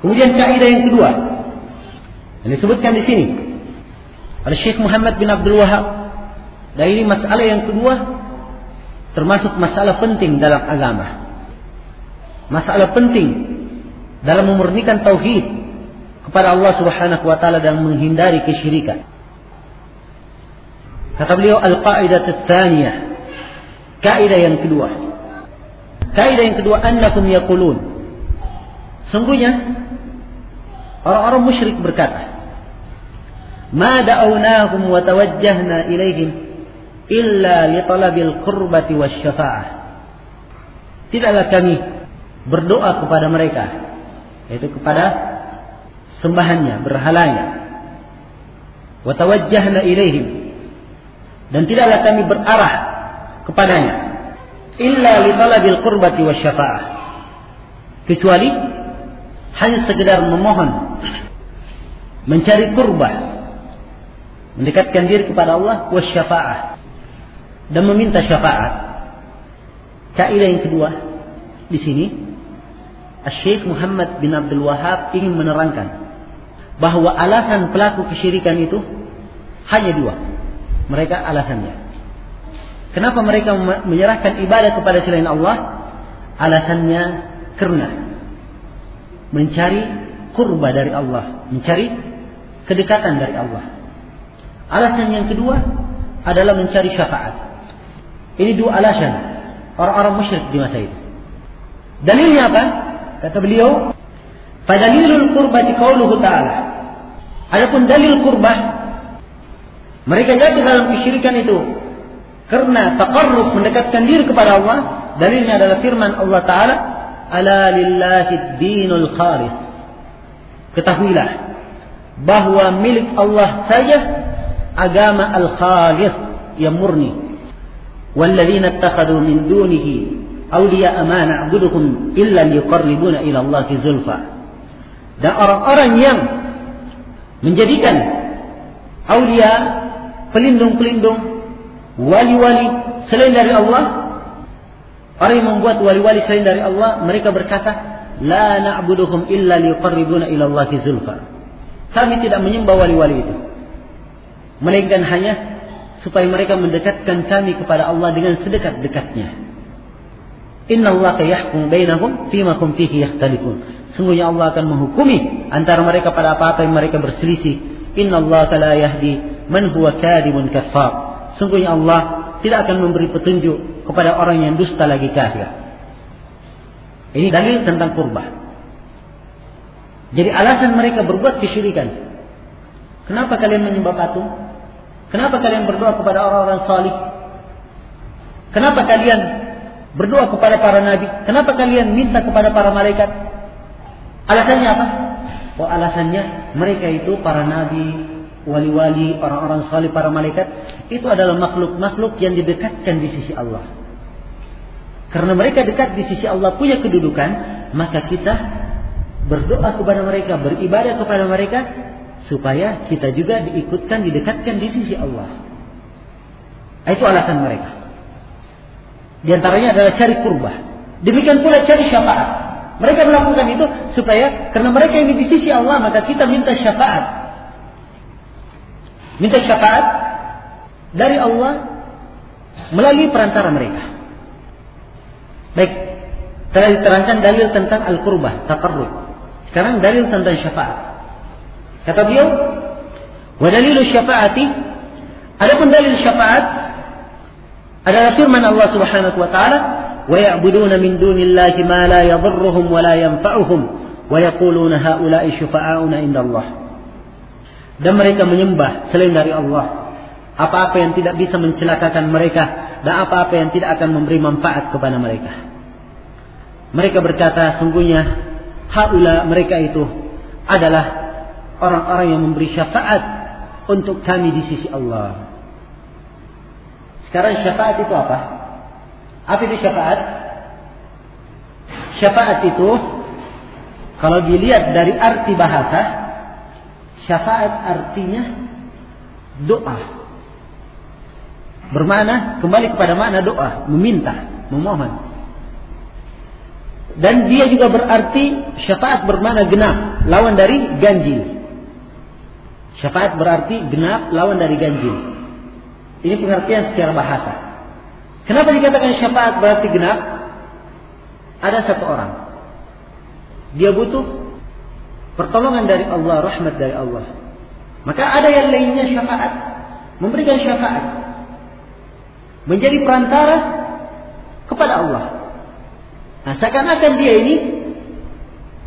Kemudian kaidah yang kedua yang disebutkan di sini oleh Syekh Muhammad bin Abdul Wahab. Dan ini masalah yang kedua termasuk masalah penting dalam agama. Masalah penting dalam memurnikan tauhid kepada Allah Subhanahu wa taala dan menghindari kesyirikan. Kata beliau al-qaidah tsaniyah. Kaidah yang kedua. Kaidah yang kedua annakum yaqulun. Sungguhnya orang-orang musyrik berkata, "Ma da'awnahum wa tawajjahna ilaihim illa li talabil qurbati wasyafa'ah." Tidaklah kami berdoa kepada mereka yaitu kepada sembahannya, berhalanya. Wa tawajjahna ilaihim dan tidaklah kami berarah kepadanya illa li talabil qurbati wasyafa'ah kecuali hanya sekedar memohon mencari kurbah mendekatkan diri kepada Allah wasyafa'ah dan meminta syafaat kaidah yang kedua di sini Syekh Muhammad bin Abdul Wahab ingin menerangkan bahwa alasan pelaku kesyirikan itu hanya dua mereka alasannya. Kenapa mereka menyerahkan ibadah kepada selain Allah? Alasannya karena mencari kurba dari Allah, mencari kedekatan dari Allah. Alasan yang kedua adalah mencari syafaat. Ini dua alasan orang-orang musyrik di masa itu. Dalilnya apa? Kata beliau, "Fadalilul qurbati qauluhu ta'ala." Adapun dalil kurbah mereka jatuh dalam kesyirikan itu karena taqarrub mendekatkan diri kepada Allah. Dalilnya adalah firman Allah Taala, "Ala lillahi dinul khalis." Ketahuilah bahwa milik Allah saja agama al-khalis yang murni. Walladzina ittakhadhu min dunihi awliya'a ma na'buduhum illa liqarribuna ila الله zulfa. Dan orang-orang yang menjadikan awliya pelindung-pelindung wali-wali selain dari Allah orang yang membuat wali-wali selain dari Allah mereka berkata La na'buduhum illa liqarribuna ila Allahi zulfa. Kami tidak menyembah wali-wali itu. Melainkan hanya supaya mereka mendekatkan kami kepada Allah dengan sedekat-dekatnya. Inna Allah yahkum bainahum fima kum fihi yakhtalifun. Sungguhnya Allah akan menghukumi antara mereka pada apa-apa yang mereka berselisih. Inna Allah la yahdi man huwa kadibun kafar. Sungguhnya Allah tidak akan memberi petunjuk kepada orang yang dusta lagi kafir. Ini dalil tentang kurban. Jadi alasan mereka berbuat kesyirikan. Kenapa kalian menyembah patung? Kenapa kalian berdoa kepada orang-orang salih? Kenapa kalian berdoa kepada para nabi? Kenapa kalian minta kepada para malaikat? Alasannya apa? Oh alasannya mereka itu para nabi, wali-wali, orang-orang salih, para malaikat, itu adalah makhluk-makhluk yang didekatkan di sisi Allah. Karena mereka dekat di sisi Allah punya kedudukan, maka kita berdoa kepada mereka, beribadah kepada mereka, supaya kita juga diikutkan, didekatkan di sisi Allah. Itu alasan mereka. Di antaranya adalah cari kurba. Demikian pula cari syafaat. Mereka melakukan itu supaya karena mereka ini di sisi Allah maka kita minta syafaat minta syafaat dari Allah melalui perantara mereka. Baik, telah diterangkan dalil tentang al-qurbah, taqarrub. Sekarang dalil tentang syafaat. Kata beliau, wa dalilu syafaati adapun dalil syafaat adalah firman Allah Subhanahu wa taala, wa ya'buduna min dunillahi ma la yadhurruhum wa la yanfa'uhum wa yaquluna haula'i syufa'auna indallah dan mereka menyembah selain dari Allah apa-apa yang tidak bisa mencelakakan mereka dan apa-apa yang tidak akan memberi manfaat kepada mereka. Mereka berkata sungguhnya haula mereka itu adalah orang-orang yang memberi syafaat untuk kami di sisi Allah. Sekarang syafaat itu apa? Apa itu syafaat? Syafaat itu kalau dilihat dari arti bahasa Syafaat artinya doa. Bermakna kembali kepada makna doa, meminta, memohon. Dan dia juga berarti syafaat bermakna genap, lawan dari ganjil. Syafaat berarti genap, lawan dari ganjil. Ini pengertian secara bahasa. Kenapa dikatakan syafaat berarti genap? Ada satu orang. Dia butuh pertolongan dari Allah, rahmat dari Allah. Maka ada yang lainnya syafaat, memberikan syafaat. Menjadi perantara kepada Allah. Nah, seakan-akan dia ini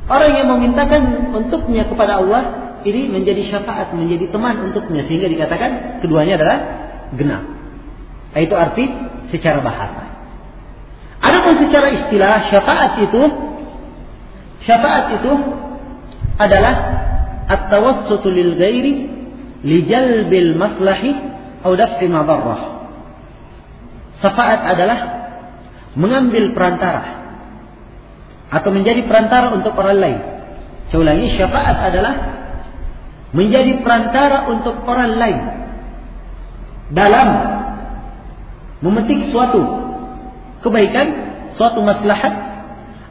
orang yang memintakan untuknya kepada Allah ini menjadi syafaat, menjadi teman untuknya sehingga dikatakan keduanya adalah genap. Nah, itu arti secara bahasa. Adapun secara istilah syafaat itu syafaat itu adalah at-tawassutu lil ghairi li jalbil maslahi atau daf'i madarrah. Syafaat adalah mengambil perantara atau menjadi perantara untuk orang lain. Saya ulangi, syafaat adalah menjadi perantara untuk orang lain dalam memetik suatu kebaikan, suatu maslahat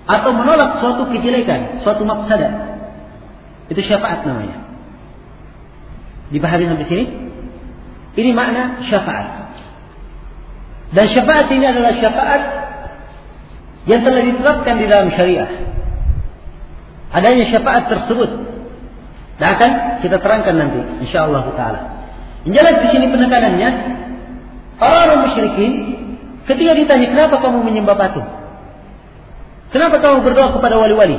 atau menolak suatu kejelekan, suatu mafsadat. Itu syafaat namanya. Dipahami sampai sini? Ini makna syafaat. Dan syafaat ini adalah syafaat yang telah ditetapkan di dalam syariah. Adanya syafaat tersebut. Dan akan kita terangkan nanti insyaallah taala. Yang jelas di sini penekanannya orang-orang musyrikin ketika ditanya kenapa kamu menyembah patung? Kenapa kamu berdoa kepada wali-wali?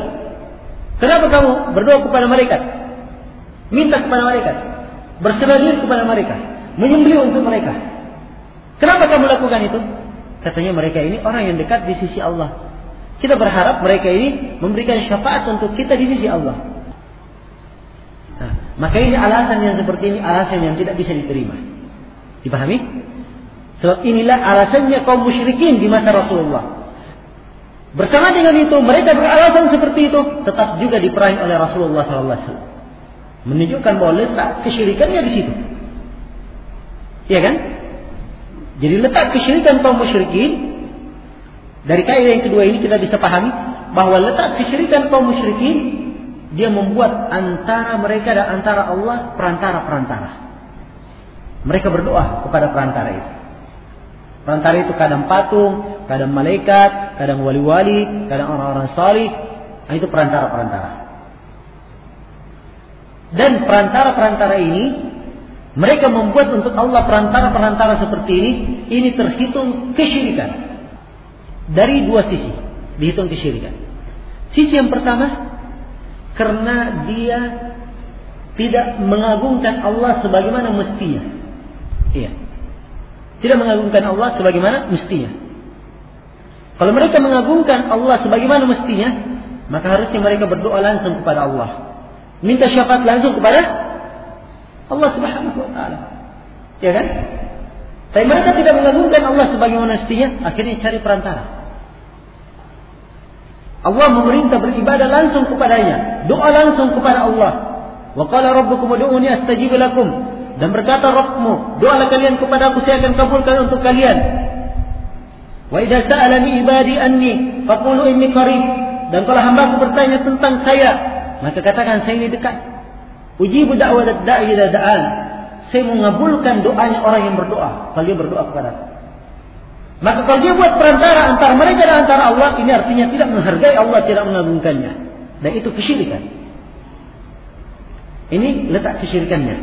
Kenapa kamu berdoa kepada mereka? Minta kepada mereka, berserah diri kepada mereka, menyembelih untuk mereka. Kenapa kamu lakukan itu? Katanya mereka ini orang yang dekat di sisi Allah. Kita berharap mereka ini memberikan syafaat untuk kita di sisi Allah. Nah, maka ini alasan yang seperti ini alasan yang tidak bisa diterima. Dipahami? Sebab inilah alasannya kaum musyrikin di masa Rasulullah. Bersama dengan itu mereka beralasan seperti itu tetap juga diperangi oleh Rasulullah SAW. Menunjukkan bahwa letak kesyirikannya di situ. Iya kan? Jadi letak kesyirikan kaum musyrikin dari kaidah yang kedua ini kita bisa pahami bahwa letak kesyirikan kaum musyrikin dia membuat antara mereka dan antara Allah perantara-perantara. Mereka berdoa kepada perantara itu. Perantara itu kadang patung, kadang malaikat, kadang wali-wali, kadang orang-orang salih. Nah, itu perantara-perantara. Dan perantara-perantara ini mereka membuat untuk Allah perantara-perantara seperti ini, ini terhitung kesyirikan. Dari dua sisi dihitung kesyirikan. Sisi yang pertama, karena dia tidak mengagungkan Allah sebagaimana mestinya. Iya. Tidak mengagungkan Allah sebagaimana mestinya. Kalau mereka mengagungkan Allah sebagaimana mestinya, maka harusnya mereka berdoa langsung kepada Allah. Minta syafaat langsung kepada Allah Subhanahu wa taala. Ya kan? Tapi mereka tidak mengagungkan Allah sebagaimana mestinya, akhirnya cari perantara. Allah memerintah beribadah langsung kepadanya, doa langsung kepada Allah. Wa qala rabbukum ud'uni astajib lakum. Dan berkata Rabbmu, doalah kalian kepada aku saya akan kabulkan untuk kalian. Wa idza sa'alani ibadi anni faqulu inni qarib. Dan kalau hamba bertanya tentang saya, maka katakan saya ini dekat. Ujibu da'wat da'i ila da'an. Saya mengabulkan doanya orang yang berdoa. Kalau dia berdoa kepada. Maka kalau dia buat perantara antara mereka dan antara Allah, ini artinya tidak menghargai Allah, tidak mengagungkannya. Dan itu kesyirikan. Ini letak kesyirikannya.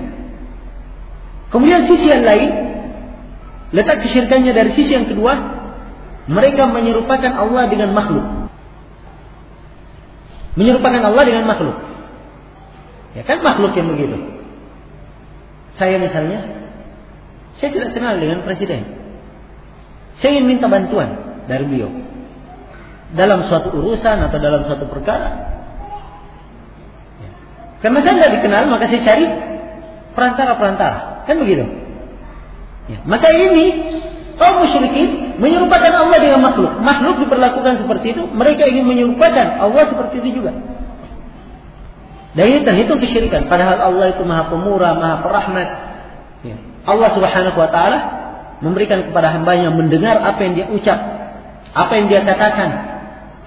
Kemudian sisi yang lain, letak kesyirikannya dari sisi yang kedua, mereka menyerupakan Allah dengan makhluk. Menyerupakan Allah dengan makhluk. Ya kan makhluk yang begitu. Saya misalnya, saya tidak kenal dengan presiden. Saya ingin minta bantuan dari beliau. Dalam suatu urusan atau dalam suatu perkara. Ya. Karena saya tidak dikenal, maka saya cari perantara-perantara. Kan begitu. Ya. Maka ini kaum musyrikin menyerupakan Allah dengan makhluk. Makhluk diperlakukan seperti itu, mereka ingin menyerupakan Allah seperti itu juga. Dan ini terhitung kesyirikan. Padahal Allah itu maha pemurah, maha perahmat. Ya. Allah subhanahu wa ta'ala memberikan kepada hambanya mendengar apa yang dia ucap. Apa yang dia katakan.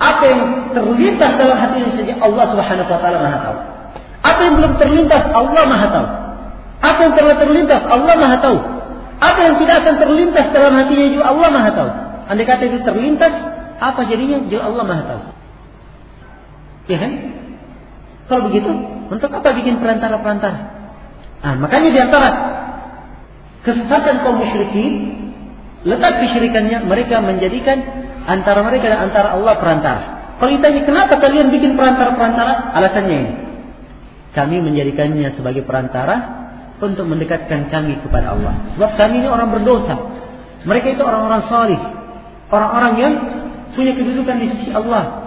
Apa yang terlintas dalam hati ini saja Allah Subhanahu wa taala Maha tahu. Apa yang belum terlintas Allah Maha tahu. Apa yang telah terlintas Allah Maha tahu. Apa yang tidak akan terlintas dalam hatinya juga Allah Maha tahu. Andai kata itu terlintas, apa jadinya juga Allah Maha tahu. Ya kan? Kalau begitu, untuk apa bikin perantara-perantara? Ah, makanya di antara kesesatan kaum musyrikin, letak kesyirikannya mereka menjadikan antara mereka dan antara Allah perantara. Kalau ditanya kenapa kalian bikin perantara-perantara? Alasannya ini. Kami menjadikannya sebagai perantara untuk mendekatkan kami kepada Allah. Sebab kami ini orang berdosa. Mereka itu orang-orang salih. Orang-orang yang punya kedudukan di sisi Allah.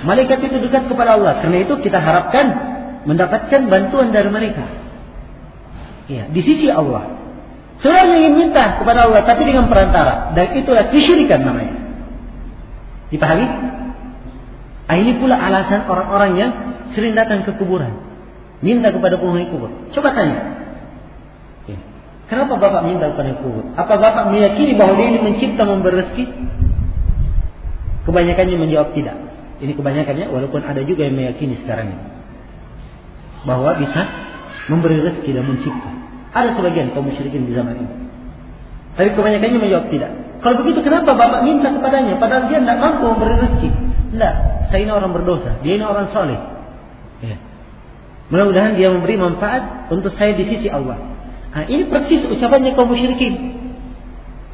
Malaikat itu dekat kepada Allah. Karena itu kita harapkan mendapatkan bantuan dari mereka. Ya, di sisi Allah. Sebenarnya ingin minta kepada Allah tapi dengan perantara dan itulah kesyirikan namanya. Dipahami? Nah, ini pula alasan orang-orang yang sering datang ke kuburan. Minta kepada penghuni kubur. Coba tanya. Ya. Kenapa Bapak minta kepada kubur? Apa Bapak meyakini bahwa dia ini mencipta memberi rezeki? Kebanyakannya menjawab tidak. Ini kebanyakannya walaupun ada juga yang meyakini sekarang ini. Bahwa bisa memberi rezeki dan mencipta. Ada sebagian kaum musyrikin di zaman ini. Tapi kebanyakannya menjawab tidak. Kalau begitu kenapa Bapak minta kepadanya? Padahal dia tidak mampu memberi rezeki. Tidak, saya ini orang berdosa. Dia ini orang soleh. Ya. Mudah-mudahan dia memberi manfaat untuk saya di sisi Allah. Nah, ini persis ucapannya kaum musyrikin.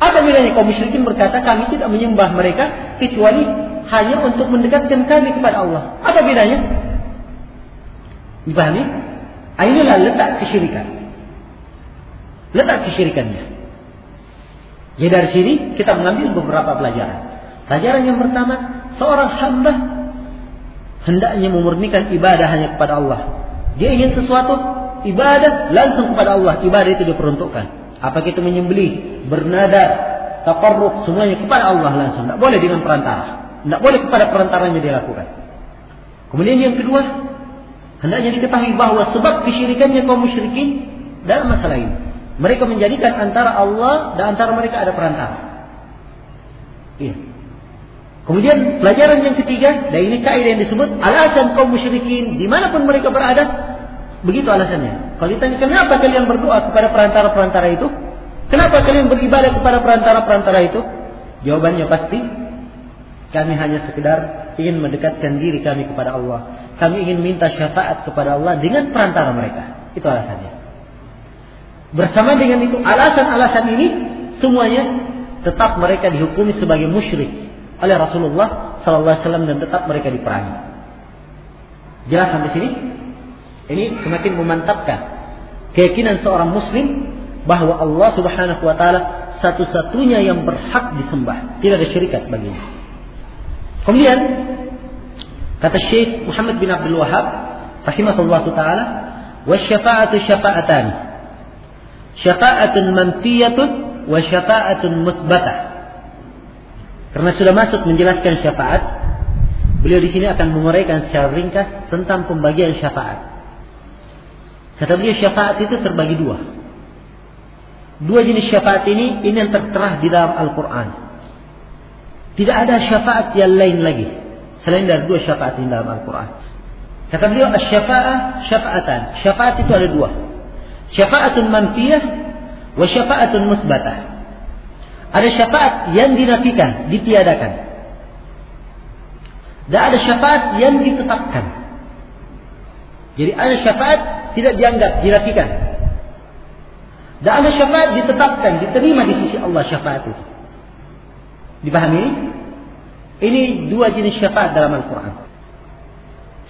Apa bedanya kaum musyrikin berkata kami tidak menyembah mereka kecuali hanya untuk mendekatkan kami kepada Allah. Apa bedanya? Dipahami? Ah, inilah letak kesyirikan. Letak kesyirikannya. Jadi dari sini kita mengambil beberapa pelajaran. Pelajaran yang pertama, seorang hamba hendaknya memurnikan ibadah hanya kepada Allah. Dia ingin sesuatu ibadah langsung kepada Allah. Ibadah itu diperuntukkan. Apa kita menyembelih, bernadar, takarruk semuanya kepada Allah langsung. Tidak boleh dengan perantara. Tidak boleh kepada perantaranya dilakukan. Kemudian yang kedua, hendaknya diketahui bahwa sebab kesyirikannya kaum musyrikin dalam masalah ini. Mereka menjadikan antara Allah dan antara mereka ada perantara. Iya. Kemudian pelajaran yang ketiga, dan ini kaidah yang disebut alasan kaum musyrikin di mana pun mereka berada, begitu alasannya. Kalau ditanya kenapa kalian berdoa kepada perantara-perantara itu, kenapa kalian beribadah kepada perantara-perantara itu, jawabannya pasti kami hanya sekedar ingin mendekatkan diri kami kepada Allah. Kami ingin minta syafaat kepada Allah dengan perantara mereka. Itu alasannya. Bersama dengan itu alasan-alasan ini semuanya tetap mereka dihukumi sebagai musyrik oleh Rasulullah sallallahu alaihi dan tetap mereka diperangi. Jelas sampai sini? Ini semakin memantapkan keyakinan seorang muslim bahwa Allah Subhanahu wa taala satu-satunya yang berhak disembah, tidak ada syirikat baginya. Kemudian kata Syekh Muhammad bin Abdul Wahab rahimahullah taala, "Wasyafa'atu syafa'atan." syafa'atun manfiyatun wa syafa'atun musbatah. Karena sudah masuk menjelaskan syafaat, beliau di sini akan menguraikan secara ringkas tentang pembagian syafaat. Kata beliau syafaat itu terbagi dua. Dua jenis syafaat ini ini yang tertera di dalam Al-Quran. Tidak ada syafaat yang lain lagi selain dari dua syafaat di dalam Al-Quran. Kata beliau syafa'ah syafa'atan. Syafaat itu ada dua. Syafa'atun manfiyah wa syafa'atun musbatah. Ada syafaat yang dinafikan, ditiadakan. Dan ada syafaat yang ditetapkan. Jadi ada syafaat tidak dianggap, dinafikan. Dan ada syafaat ditetapkan, diterima di sisi Allah syafaat itu. Dipahami ini? Dua jenis syafaat dalam Al-Quran.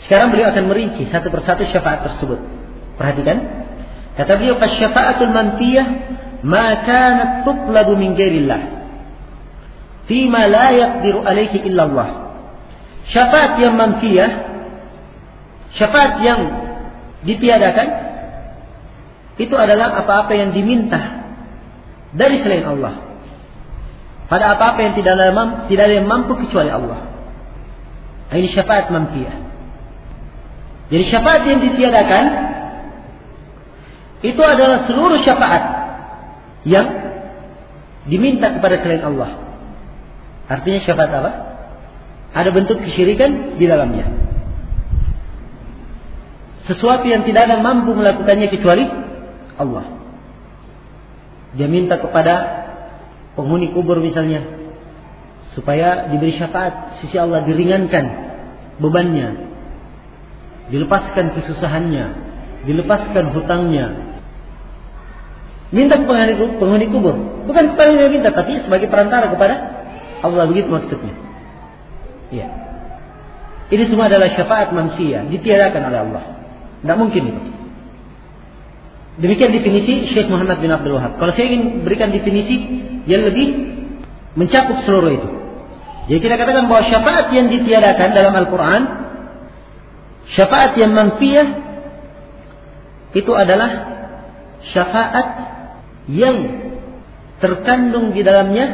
Sekarang beliau akan merinci satu persatu syafaat tersebut. Perhatikan. Kata beliau kasyafa'atul manfiyah ma kanat tuqlabu min ghairillah fima la yaqdiru alaihi illa Allah. Syafaat yang manfiyah syafaat yang ditiadakan itu adalah apa-apa yang diminta dari selain Allah. Pada apa-apa yang tidak ada, tidak ada yang mampu kecuali Allah. Ini syafaat manfiyah. Jadi syafaat yang ditiadakan itu adalah seluruh syafaat yang diminta kepada selain Allah. Artinya syafaat apa? Ada bentuk kesyirikan di dalamnya. Sesuatu yang tidak ada mampu melakukannya kecuali Allah. Dia minta kepada penghuni kubur misalnya. Supaya diberi syafaat sisi Allah diringankan bebannya. Dilepaskan kesusahannya. Dilepaskan hutangnya. Minta penghuni kubur. Bukan kepada yang minta tapi sebagai perantara kepada Allah. Begitu maksudnya. Ya ini semua adalah syafaat manusia ditiadakan oleh Allah. Tidak mungkin itu Demikian definisi Syekh Muhammad bin Abdul Wahab. Kalau saya ingin berikan definisi yang lebih mencakup seluruh itu. Jadi kita katakan bahwa syafaat yang ditiadakan dalam Al-Quran, syafaat yang manfiyah, itu adalah syafaat yang terkandung di dalamnya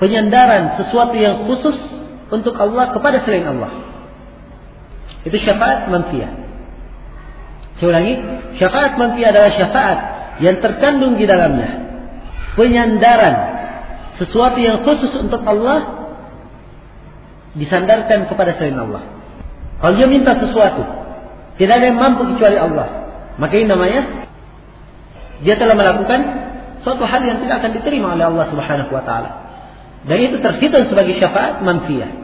penyandaran sesuatu yang khusus untuk Allah kepada selain Allah. Itu syafaat manfiyah. Saya ulangi, syafaat manfi adalah syafaat yang terkandung di dalamnya penyandaran sesuatu yang khusus untuk Allah disandarkan kepada selain Allah. Kalau dia minta sesuatu, tidak ada yang mampu kecuali Allah. Maka ini namanya dia telah melakukan suatu hal yang tidak akan diterima oleh Allah Subhanahu wa taala. Dan itu terhitung sebagai syafaat manfiyah.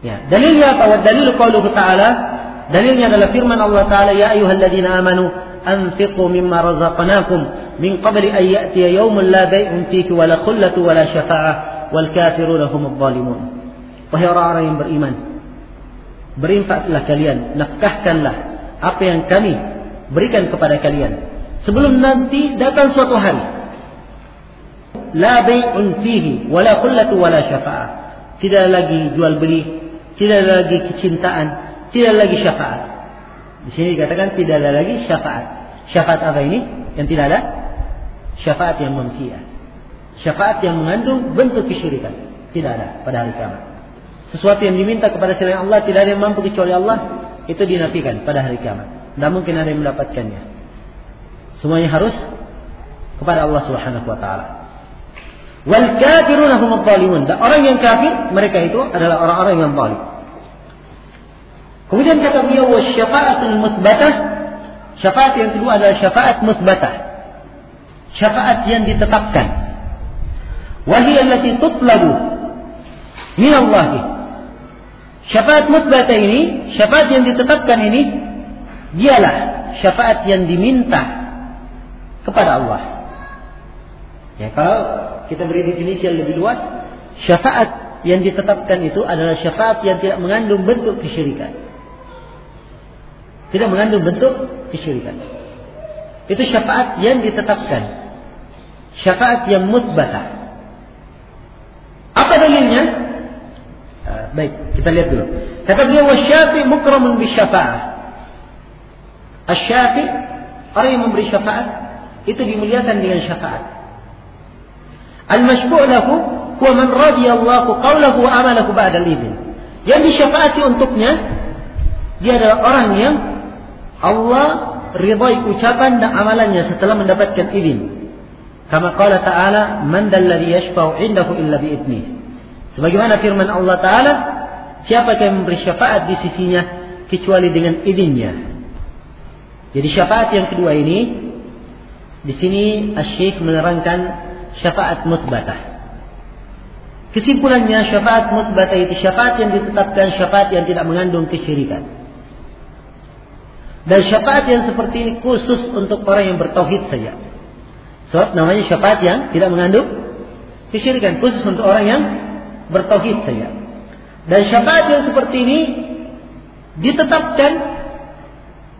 Ya, dalilnya apa? Dalil qauluhu ta'ala Dalilnya adalah firman Allah Ta'ala, Ya ayuhalladzina amanu, anfiqu mimma razaqnakum, min qabli an ya'tiya yawmun la bay'un fihi wa la khullatu wa la syafa'ah, wal kafiruna humud zalimun. Wahai orang-orang yang beriman, berinfaklah kalian, nafkahkanlah apa yang kami berikan kepada kalian. Sebelum nanti datang suatu hari. La bay'un fihi, wa la khullatu wa la syafa'ah. Tidak lagi jual beli, tidak lagi kecintaan, tidak lagi syafaat. Di sini dikatakan tidak ada lagi syafaat. Syafaat apa ini? Yang tidak ada? Syafaat yang memfia. Syafaat yang mengandung bentuk kesyirikan. Tidak ada pada hari kiamat. Sesuatu yang diminta kepada selain Allah tidak ada yang mampu kecuali Allah itu dinafikan pada hari kiamat. Tidak mungkin ada yang mendapatkannya. Semuanya harus kepada Allah Subhanahu wa taala. Wal kafiruna hum Dan orang yang kafir mereka itu adalah orang-orang yang zalim. Kemudian kata beliau syafaatul musbatah. Syafaat yang kedua adalah syafaat musbatah. Syafaat yang ditetapkan. Wahiyah allati tutlabu min Allah. Syafaat musbatah ini, syafaat yang ditetapkan ini dialah syafaat yang diminta kepada Allah. Ya, kalau kita beri definisi yang lebih luas, syafaat yang ditetapkan itu adalah syafaat yang tidak mengandung bentuk kesyirikan. Tidak mengandung bentuk kesyirikan. Itu syafaat yang ditetapkan. Syafaat yang mutbatah. Apa dalilnya? Uh, baik, kita lihat dulu. Kata beliau wasyafi mukramun bisyafa'ah. Asyafi orang yang memberi syafaat itu dimuliakan dengan syafaat. Al-masyfu' lahu huwa man radiyallahu qawlahu wa amalahu ba'da al-idhin. Yang disyafaati untuknya dia adalah orang yang Allah ridhai ucapan dan amalannya setelah mendapatkan izin. Kama qala ta'ala, "Man dalladhi yashfa'u 'indahu illa bi'idnih." Sebagaimana firman Allah Ta'ala, siapa yang memberi syafaat di sisinya kecuali dengan izinnya. Jadi syafaat yang kedua ini di sini Asy-Syaikh menerangkan syafaat musbatah. Kesimpulannya syafaat musbatah itu syafaat yang ditetapkan syafaat yang tidak mengandung kesyirikan. Dan syafaat yang seperti ini khusus untuk orang yang bertauhid saja. Sebab namanya syafaat yang tidak mengandung kesyirikan. Khusus untuk orang yang bertauhid saja. Dan syafaat yang seperti ini ditetapkan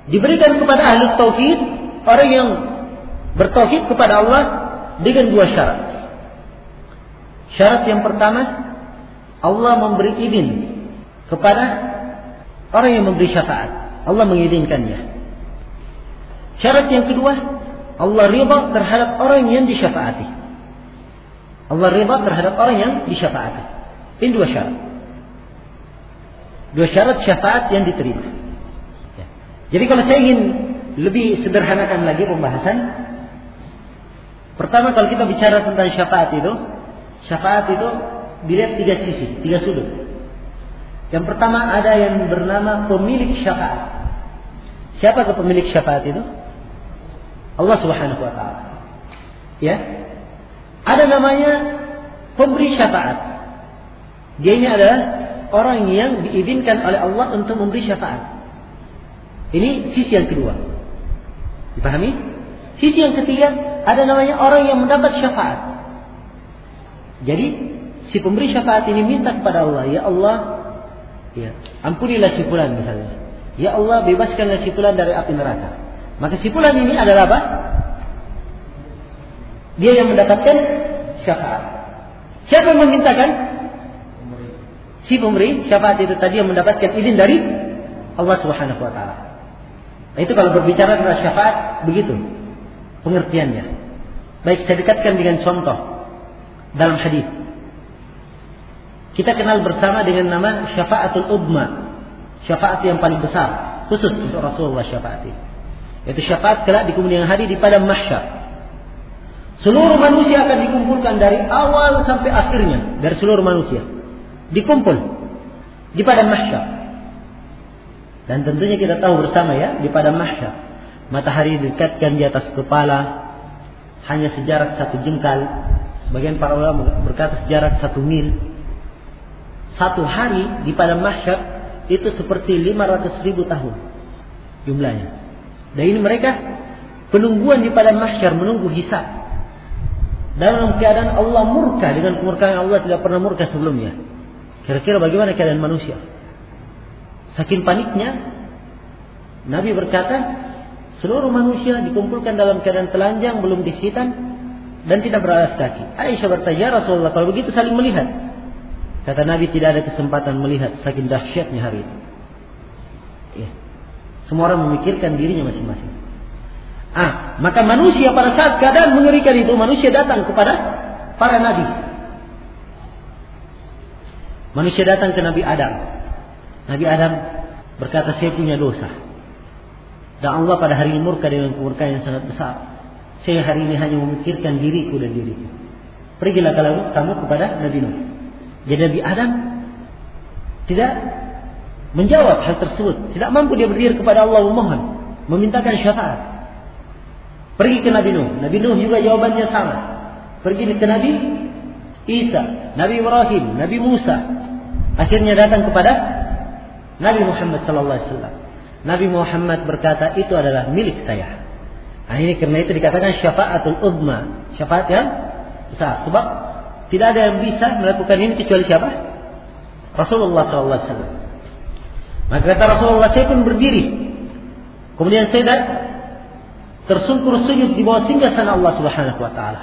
diberikan kepada ahli tauhid orang yang bertauhid kepada Allah dengan dua syarat. Syarat yang pertama Allah memberi izin kepada orang yang memberi syafaat. Allah mengizinkannya. Syarat yang kedua, Allah riba terhadap orang yang disyafaati. Allah riba terhadap orang yang disyafaati. Ini dua syarat. Dua syarat syafaat yang diterima. Ya. Jadi kalau saya ingin lebih sederhanakan lagi pembahasan, pertama kalau kita bicara tentang syafaat itu, syafaat itu dilihat tiga sisi, tiga sudut. Yang pertama ada yang bernama pemilik syafaat. Siapa ke pemilik syafaat itu? Allah Subhanahu wa taala. Ya. Ada namanya pemberi syafaat. Dia ini adalah orang yang diizinkan oleh Allah untuk memberi syafaat. Ini sisi yang kedua. Dipahami? Sisi yang ketiga ada namanya orang yang mendapat syafaat. Jadi si pemberi syafaat ini minta kepada Allah, ya Allah, ya ampunilah si fulan misalnya. Ya Allah bebaskanlah si fulan dari api neraka. Maka si fulan ini adalah apa? Dia yang mendapatkan syafaat. Siapa yang memintakan? Si pemberi syafaat itu tadi yang mendapatkan izin dari Allah Subhanahu wa taala. Nah, itu kalau berbicara tentang syafaat begitu pengertiannya. Baik saya dekatkan dengan contoh dalam hadis. Kita kenal bersama dengan nama syafaatul udma. Syafaat yang paling besar khusus untuk Rasulullah syafaat itu. Yaitu syafaat kelak di kemudian hari di padang mahsyar. Seluruh manusia akan dikumpulkan dari awal sampai akhirnya dari seluruh manusia. Dikumpul di padang mahsyar. Dan tentunya kita tahu bersama ya di padang mahsyar matahari didekatkan di atas kepala hanya sejarak satu jengkal. Sebagian para ulama berkata sejarak satu mil. Satu hari di padang mahsyar itu seperti 500 ribu tahun jumlahnya. Dan ini mereka penungguan di padang mahsyar menunggu hisab dalam keadaan Allah murka dengan kemurkaan Allah tidak pernah murka sebelumnya. Kira-kira bagaimana keadaan manusia? Saking paniknya, Nabi berkata, seluruh manusia dikumpulkan dalam keadaan telanjang, belum disitan, dan tidak beralas kaki. Aisyah bertanya, ya Rasulullah, kalau begitu saling melihat. Kata Nabi tidak ada kesempatan melihat saking dahsyatnya hari itu. Ya. Semua orang memikirkan dirinya masing-masing. Ah, maka manusia pada saat keadaan mengerikan itu manusia datang kepada para nabi. Manusia datang ke Nabi Adam. Nabi Adam berkata saya punya dosa. Dan Allah pada hari ini murka dengan kemurkaan yang sangat besar. Saya hari ini hanya memikirkan diriku dan diriku. Pergilah kalau kamu kepada Nabi Nuh. Jadi Nabi Adam tidak menjawab hal tersebut. Tidak mampu dia berdiri kepada Allah memohon. Memintakan syafaat. Pergi ke Nabi Nuh. Nabi Nuh juga jawabannya sama. Pergi ke Nabi Isa, Nabi Ibrahim, Nabi Musa. Akhirnya datang kepada Nabi Muhammad sallallahu alaihi wasallam. Nabi Muhammad berkata, "Itu adalah milik saya." Nah, ini karena itu dikatakan syafaatul uzma, syafaat yang besar. Sebab tidak ada yang bisa melakukan ini kecuali siapa? Rasulullah wasallam. Maka kata Rasulullah, saya pun berdiri. Kemudian saya tersungkur sujud di bawah singgah sana Allah Subhanahu wa taala.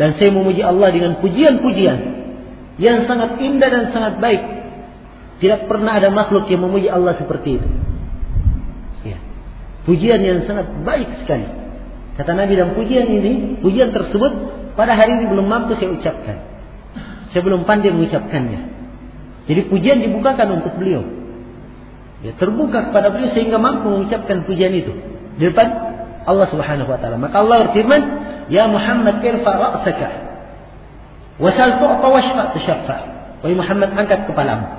Dan saya memuji Allah dengan pujian-pujian yang sangat indah dan sangat baik. Tidak pernah ada makhluk yang memuji Allah seperti itu. Ya. Pujian yang sangat baik sekali. Kata Nabi dan pujian ini, pujian tersebut pada hari ini belum mampu saya ucapkan. Saya belum pandai mengucapkannya. Jadi pujian dibukakan untuk beliau. Ya, terbuka kepada beliau sehingga mampu mengucapkan pujian itu di depan Allah Subhanahu wa taala. Maka Allah berfirman, "Ya Muhammad, irfa ra'saka wasal tu'ta washfa tashaffa." Wahai Muhammad, angkat kepalamu.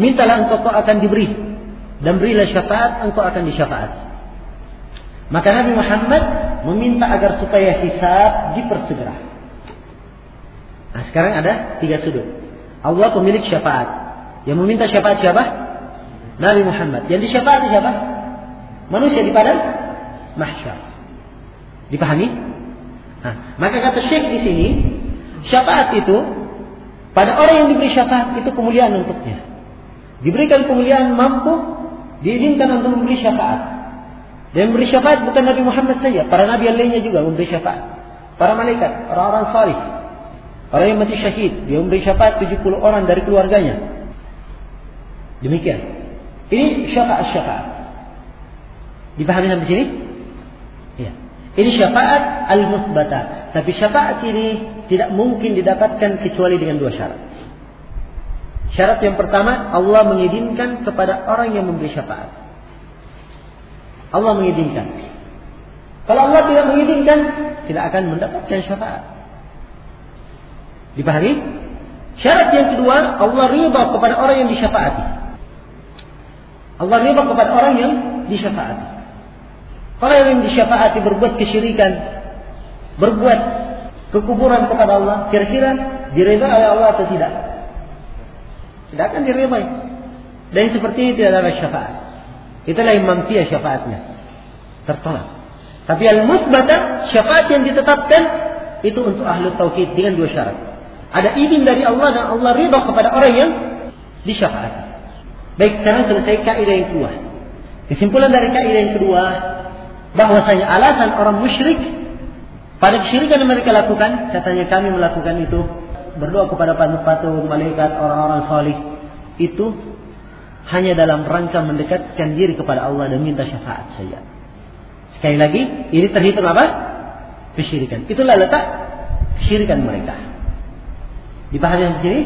Mintalah engkau kau akan diberi dan berilah syafaat engkau akan disyafaat. Maka Nabi Muhammad meminta agar supaya hisab dipersegera. Nah, sekarang ada tiga sudut. Allah pemilik syafaat. Yang meminta syafaat siapa? Nabi Muhammad. Yang disyafaati siapa? Manusia di padang mahsyar. Dipahami? Nah, maka kata Syekh di sini, syafaat itu pada orang yang diberi syafaat itu kemuliaan untuknya. Diberikan kemuliaan mampu diizinkan untuk memberi syafaat. Dan memberi syafaat bukan Nabi Muhammad saja, para nabi yang lainnya juga memberi syafaat. Para malaikat, orang-orang salih, orang yang mati syahid, dia memberi syafaat 70 orang dari keluarganya. Demikian. Ini syafaat-syafaat. Dipahami sampai sini? Ya. Ini syafaat al-musbata. Tapi syafaat ini tidak mungkin didapatkan kecuali dengan dua syarat. Syarat yang pertama, Allah mengizinkan kepada orang yang memberi syafaat. Allah mengizinkan. Kalau Allah tidak mengizinkan, tidak akan mendapatkan syafaat. Dipahami? Syarat yang kedua, Allah riba kepada orang yang disyafaati. Allah riba kepada orang yang disyafaati. Orang yang disyafaati berbuat kesyirikan, berbuat kekuburan kepada Allah, kira-kira diridai oleh Allah atau tidak? Tidak akan diridai. Dan seperti ini tidak ada syafaat. Itulah yang mampu syafaatnya. Tertolak. Tapi al-musbata syafaat yang ditetapkan itu untuk ahlu tauhid dengan dua syarat. Ada izin dari Allah dan Allah ridha kepada orang yang disyafaati. Baik, sekarang selesai kaidah yang kedua. Kesimpulan dari kaidah yang kedua bahwasanya alasan orang musyrik pada kesyirikan yang mereka lakukan, katanya kami melakukan itu berdoa kepada patung-patung, malaikat, orang-orang salih itu hanya dalam rangka mendekatkan diri kepada Allah dan minta syafaat saja. Sekali lagi, ini terhitung apa? Kesyirikan. Itulah letak kesyirikan mereka. Dipahami yang sini?